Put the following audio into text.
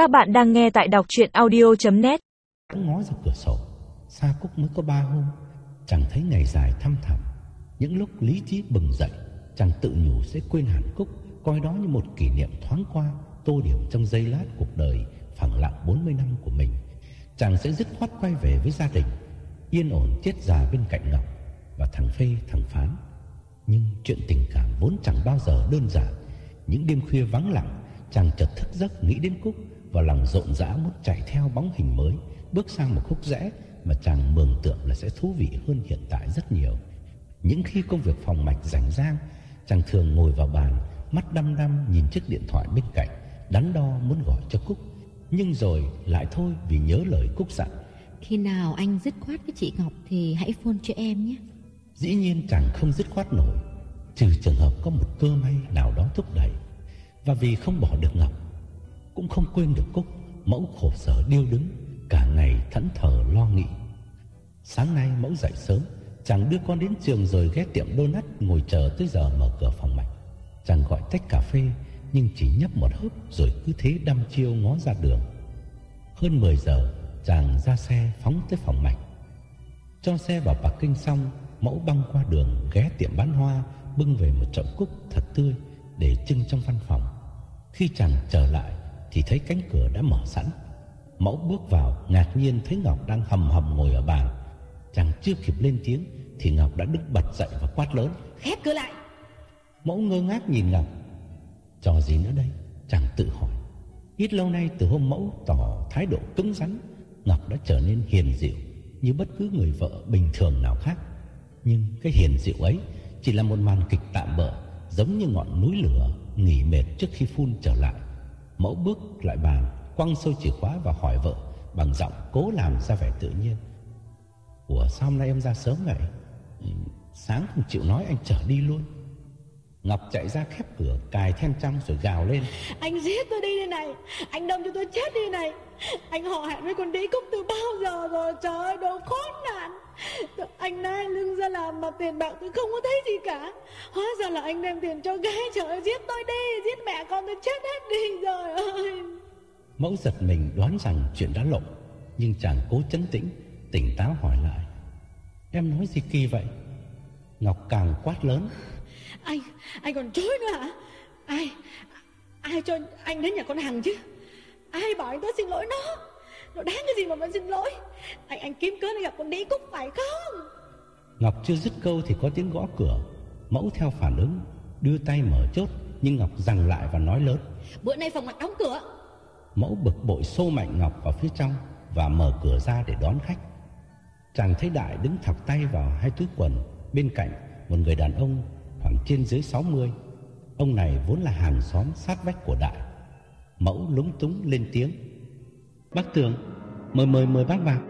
Các bạn đang nghe tại đọc chuyện audio.net ngó ra cửa sổ Xa Cúc mới có ba hôm, Chẳng thấy ngày dài thăm thẳm. Những lúc lý trí bừng dậy, Chàng tự nhủ sẽ quên hẳn Cúc Coi đó như một kỷ niệm thoáng qua, Tô điểm trong giây lát cuộc đời, Phẳng lặng 40 năm của mình. Chàng sẽ dứt khoát quay về với gia đình, Yên ổn chết già bên cạnh Ngọc Và thằng Phê, thằng Phán. Nhưng chuyện tình cảm vốn chẳng bao giờ đơn giản. Những đêm khuya vắng lặng, Chàng chợt thức giấc nghĩ đến Cúc và lòng rộn rã muốn chạy theo bóng hình mới Bước sang một khúc rẽ Mà chàng mường tượng là sẽ thú vị hơn hiện tại rất nhiều. Những khi công việc phòng mạch rảnh rang Chàng thường ngồi vào bàn Mắt đăm đăm nhìn chiếc điện thoại bên cạnh Đắn đo muốn gọi cho Cúc. Nhưng rồi lại thôi vì nhớ lời Cúc dặn Khi nào anh dứt khoát với chị Ngọc thì hãy phone cho em nhé. Dĩ nhiên chàng không dứt khoát nổi Trừ trường hợp có một cơ may nào đó thúc đẩy. Và vì không bỏ được Ngọc cũng không quên được Cúc. Mẫu khổ sở điêu đứng, Cả ngày thẫn thờ lo nghĩ. Sáng nay mẫu dậy sớm, Chàng đưa con đến trường rồi ghé tiệm donut Ngồi chờ tới giờ mở cửa phòng mạch. Chàng gọi tách cà phê, Nhưng chỉ nhấp một hớp Rồi cứ thế đăm chiêu ngó ra đường. Hơn 10 giờ, Chàng ra xe phóng tới phòng mạch. Cho xe vào parking xong, Mẫu băng qua đường ghé tiệm bán hoa, Bưng về một chậu cúc thật tươi Để trưng trong văn phòng. Khi chàng trở lại thì thấy cánh cửa đã mở sẵn. Mẫu bước vào ngạc nhiên thấy Ngọc đang hầm hầm ngồi ở bàn. Chàng chưa kịp lên tiếng Thì Ngọc đã đứng bật dậy và quát lớn. Khép cửa lại. Mẫu ngơ ngác nhìn Ngọc. Trò gì nữa đây? Chàng tự hỏi. Ít lâu nay từ hôm mẫu tỏ thái độ cứng rắn Ngọc đã trở nên hiền dịu Như bất cứ người vợ bình thường nào khác. Nhưng cái hiền dịu ấy Chỉ là một màn kịch tạm bợ Giống như ngọn núi lửa Nghỉ mệt trước khi phun trở lại Mẫu bước lại bàn, Quăng sâu chìa khóa và hỏi vợ, Bằng giọng cố làm ra vẻ tự nhiên. Ủa, sao hôm nay em ra sớm vậy? Ừ, sáng không chịu nói, anh trở đi luôn. Ngọc chạy ra khép cửa, Cài then trong rồi gào lên. Anh giết tôi đi đây này, Anh đâm cho tôi chết đi này. Anh họ hẹn với con đĩ cúc từ bao giờ rồi? Trời ơi, đồ khốn nạn. Anh nay lưng ra làm mà tiền bạc tôi không có thấy gì cả. Hóa ra là anh đem tiền cho gái Trời ơi giết tôi đi Giết mẹ con tôi chết hết đi rồi. Ơi Mẫu giật mình đoán rằng chuyện đã lộ Nhưng chàng cố chấn tĩnh Tỉnh táo hỏi lại. Em nói gì kỳ vậy? Ngọc càng quát lớn. Anh, anh còn chối nữa hả? Ai, ai cho anh đến nhà con Hằng chứ? Ai bảo anh tới xin lỗi nó Nó đáng cái gì mà vẫn xin lỗi? Anh anh kiếm cớ để gặp con đĩ cúc phải không? Ngọc chưa dứt câu thì có tiếng gõ cửa. Mẫu theo phản ứng Đưa tay mở chốt Nhưng Ngọc giằng lại và nói lớn. Bữa nay phòng mặt đóng cửa. Mẫu bực bội xô mạnh Ngọc vào phía trong Và mở cửa ra để đón khách. Chàng thấy Đại đứng thọc tay vào hai túi quần. Bên cạnh một người đàn ông Khoảng trên dưới 60 Ông này vốn là hàng xóm sát vách của Đại. Mẫu lúng túng lên tiếng Bác Tường Mời mời mời bác vào.